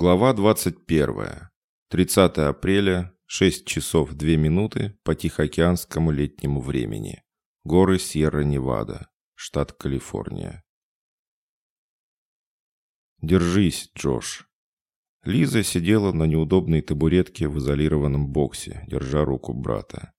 Глава 21. 30 апреля, 6 часов 2 минуты по Тихоокеанскому летнему времени. Горы Сьерра-Невада, штат Калифорния. «Держись, Джош». Лиза сидела на неудобной табуретке в изолированном боксе, держа руку брата.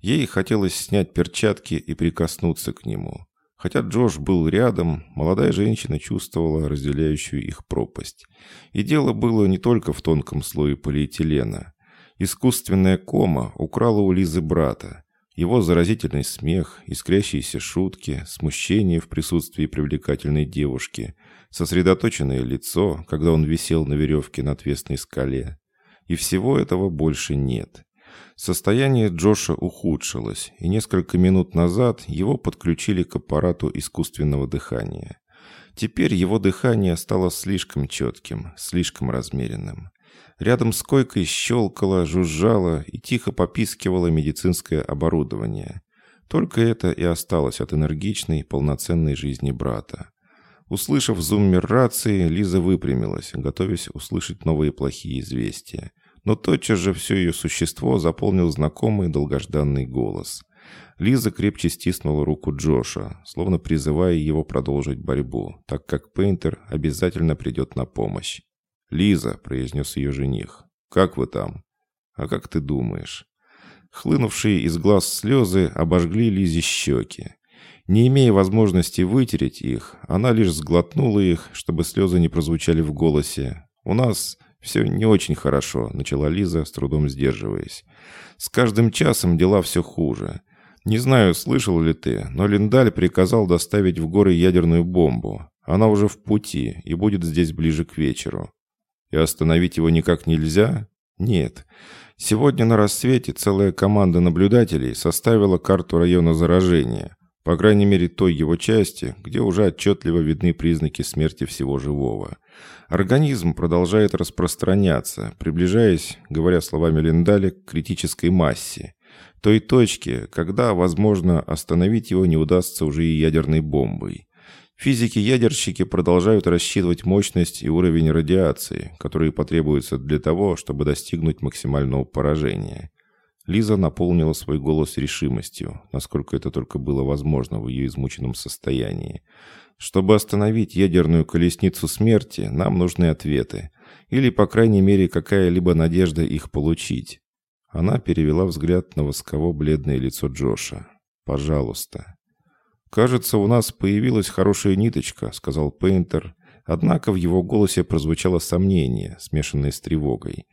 Ей хотелось снять перчатки и прикоснуться к нему. Хотя Джош был рядом, молодая женщина чувствовала разделяющую их пропасть. И дело было не только в тонком слое полиэтилена. Искусственная кома украла у Лизы брата. Его заразительный смех, искрящиеся шутки, смущение в присутствии привлекательной девушки, сосредоточенное лицо, когда он висел на веревке на отвесной скале. И всего этого больше нет. Состояние Джоша ухудшилось, и несколько минут назад его подключили к аппарату искусственного дыхания. Теперь его дыхание стало слишком четким, слишком размеренным. Рядом с койкой щелкало, жужжало и тихо попискивало медицинское оборудование. Только это и осталось от энергичной, полноценной жизни брата. Услышав зуммер рации, Лиза выпрямилась, готовясь услышать новые плохие известия но тотчас же все ее существо заполнил знакомый долгожданный голос. Лиза крепче стиснула руку Джоша, словно призывая его продолжить борьбу, так как Пейнтер обязательно придет на помощь. «Лиза», — произнес ее жених, — «как вы там?» «А как ты думаешь?» Хлынувшие из глаз слезы обожгли Лизе щеки. Не имея возможности вытереть их, она лишь сглотнула их, чтобы слезы не прозвучали в голосе. «У нас «Все не очень хорошо», — начала Лиза, с трудом сдерживаясь. «С каждым часом дела все хуже. Не знаю, слышал ли ты, но Линдаль приказал доставить в горы ядерную бомбу. Она уже в пути и будет здесь ближе к вечеру. И остановить его никак нельзя? Нет. Сегодня на рассвете целая команда наблюдателей составила карту района заражения, по крайней мере той его части, где уже отчетливо видны признаки смерти всего живого. Организм продолжает распространяться, приближаясь, говоря словами Линдаля, к критической массе. Той точке, когда, возможно, остановить его не удастся уже и ядерной бомбой. Физики-ядерщики продолжают рассчитывать мощность и уровень радиации, которые потребуются для того, чтобы достигнуть максимального поражения. Лиза наполнила свой голос решимостью, насколько это только было возможно в ее измученном состоянии. Чтобы остановить ядерную колесницу смерти, нам нужны ответы. Или, по крайней мере, какая-либо надежда их получить. Она перевела взгляд на восково-бледное лицо Джоша. «Пожалуйста». «Кажется, у нас появилась хорошая ниточка», — сказал Пейнтер. Однако в его голосе прозвучало сомнение, смешанное с тревогой.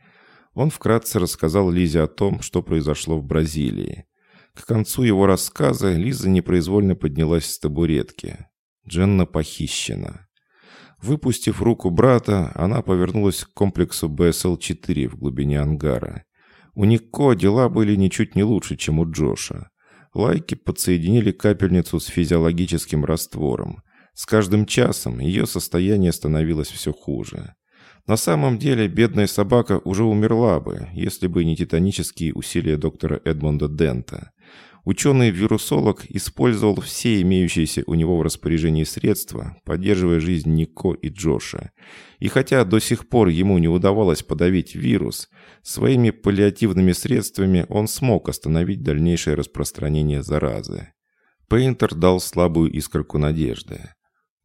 Он вкратце рассказал Лизе о том, что произошло в Бразилии. К концу его рассказа Лиза непроизвольно поднялась с табуретки. Дженна похищена. Выпустив руку брата, она повернулась к комплексу БСЛ-4 в глубине ангара. У Нико дела были ничуть не лучше, чем у Джоша. Лайки подсоединили капельницу с физиологическим раствором. С каждым часом ее состояние становилось все хуже. На самом деле, бедная собака уже умерла бы, если бы не титанические усилия доктора Эдмонда Дента. Ученый-вирусолог использовал все имеющиеся у него в распоряжении средства, поддерживая жизнь Нико и Джоша. И хотя до сих пор ему не удавалось подавить вирус, своими паллиативными средствами он смог остановить дальнейшее распространение заразы. Пейнтер дал слабую искорку надежды.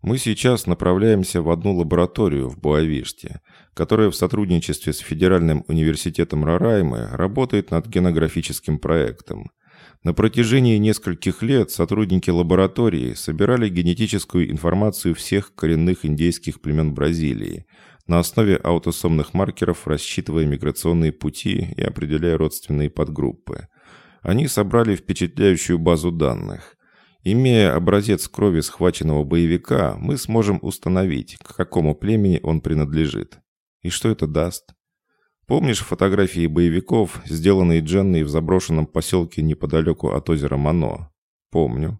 Мы сейчас направляемся в одну лабораторию в Буавиште, которая в сотрудничестве с Федеральным университетом Рараймы работает над генографическим проектом – на протяжении нескольких лет сотрудники лаборатории собирали генетическую информацию всех коренных индейских племен Бразилии на основе аутосомных маркеров, рассчитывая миграционные пути и определяя родственные подгруппы. Они собрали впечатляющую базу данных. Имея образец крови схваченного боевика, мы сможем установить, к какому племени он принадлежит. И что это даст? Помнишь фотографии боевиков, сделанные Дженной в заброшенном поселке неподалеку от озера Мано? Помню.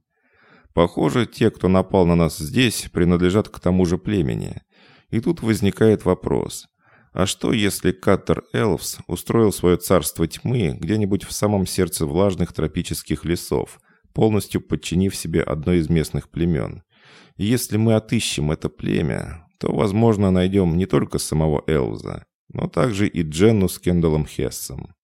Похоже, те, кто напал на нас здесь, принадлежат к тому же племени. И тут возникает вопрос. А что, если Каттер Элвс устроил свое царство тьмы где-нибудь в самом сердце влажных тропических лесов, полностью подчинив себе одно из местных племен? И если мы отыщем это племя, то, возможно, найдем не только самого Элза, но также и Дженну с Кендаллом Хессом.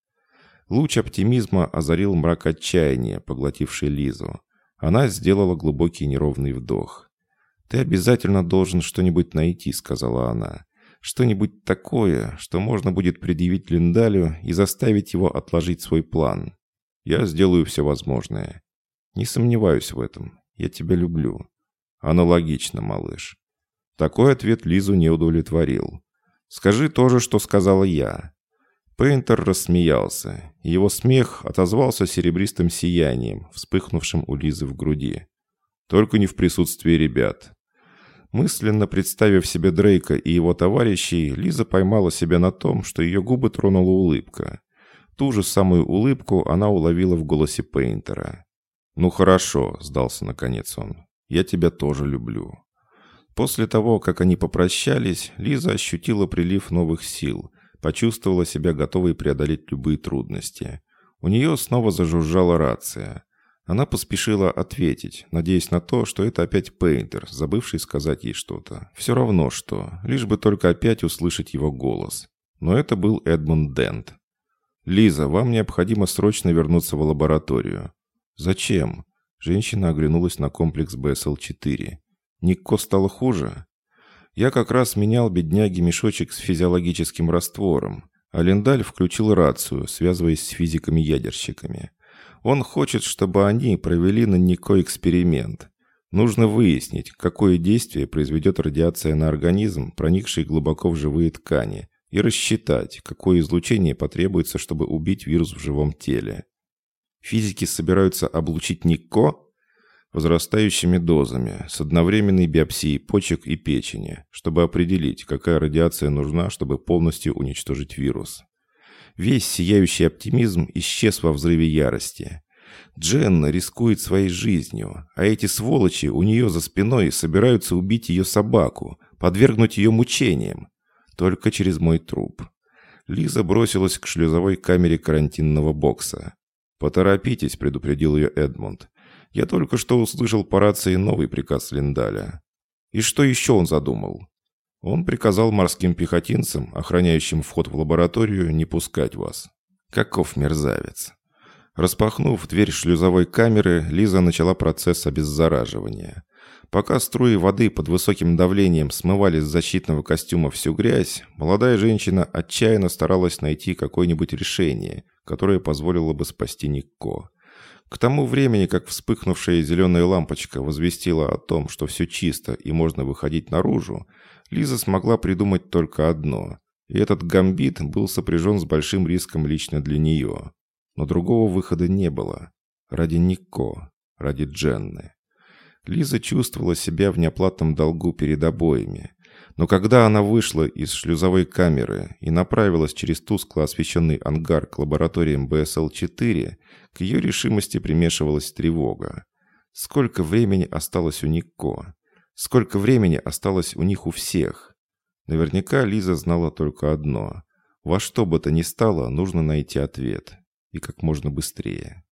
Луч оптимизма озарил мрак отчаяния, поглотивший Лизу. Она сделала глубокий неровный вдох. «Ты обязательно должен что-нибудь найти», — сказала она. «Что-нибудь такое, что можно будет предъявить Линдалю и заставить его отложить свой план. Я сделаю все возможное. Не сомневаюсь в этом. Я тебя люблю». «Аналогично, малыш». Такой ответ Лизу не удовлетворил. «Скажи то же, что сказала я». Пейнтер рассмеялся. Его смех отозвался серебристым сиянием, вспыхнувшим у Лизы в груди. Только не в присутствии ребят. Мысленно представив себе Дрейка и его товарищей, Лиза поймала себя на том, что ее губы тронула улыбка. Ту же самую улыбку она уловила в голосе Пейнтера. «Ну хорошо», — сдался наконец он. «Я тебя тоже люблю». После того, как они попрощались, Лиза ощутила прилив новых сил, почувствовала себя готовой преодолеть любые трудности. У нее снова зажужжала рация. Она поспешила ответить, надеясь на то, что это опять Пейнтер, забывший сказать ей что-то. Все равно что, лишь бы только опять услышать его голос. Но это был Эдмунд Дент. «Лиза, вам необходимо срочно вернуться в лабораторию». «Зачем?» Женщина оглянулась на комплекс БСЛ-4. Никко стало хуже? Я как раз менял бедняге мешочек с физиологическим раствором, а Линдаль включил рацию, связываясь с физиками-ядерщиками. Он хочет, чтобы они провели на Нико эксперимент. Нужно выяснить, какое действие произведет радиация на организм, проникший глубоко в живые ткани, и рассчитать, какое излучение потребуется, чтобы убить вирус в живом теле. Физики собираются облучить Нико? возрастающими дозами, с одновременной биопсией почек и печени, чтобы определить, какая радиация нужна, чтобы полностью уничтожить вирус. Весь сияющий оптимизм исчез во взрыве ярости. Дженна рискует своей жизнью, а эти сволочи у нее за спиной собираются убить ее собаку, подвергнуть ее мучениям. Только через мой труп. Лиза бросилась к шлюзовой камере карантинного бокса. «Поторопитесь», — предупредил ее Эдмунд. Я только что услышал по рации новый приказ Линдаля. И что еще он задумал? Он приказал морским пехотинцам, охраняющим вход в лабораторию, не пускать вас. Каков мерзавец. Распахнув дверь шлюзовой камеры, Лиза начала процесс обеззараживания. Пока струи воды под высоким давлением смывали с защитного костюма всю грязь, молодая женщина отчаянно старалась найти какое-нибудь решение, которое позволило бы спасти Никко. К тому времени, как вспыхнувшая зеленая лампочка возвестила о том, что все чисто и можно выходить наружу, Лиза смогла придумать только одно. И этот гамбит был сопряжен с большим риском лично для нее. Но другого выхода не было. Ради Нико, ради Дженны. Лиза чувствовала себя в неоплатном долгу перед обоими. Но когда она вышла из шлюзовой камеры и направилась через тускло освещенный ангар к лабораториям БСЛ-4, к ее решимости примешивалась тревога. Сколько времени осталось у Нико? Сколько времени осталось у них у всех? Наверняка Лиза знала только одно. Во что бы то ни стало, нужно найти ответ. И как можно быстрее.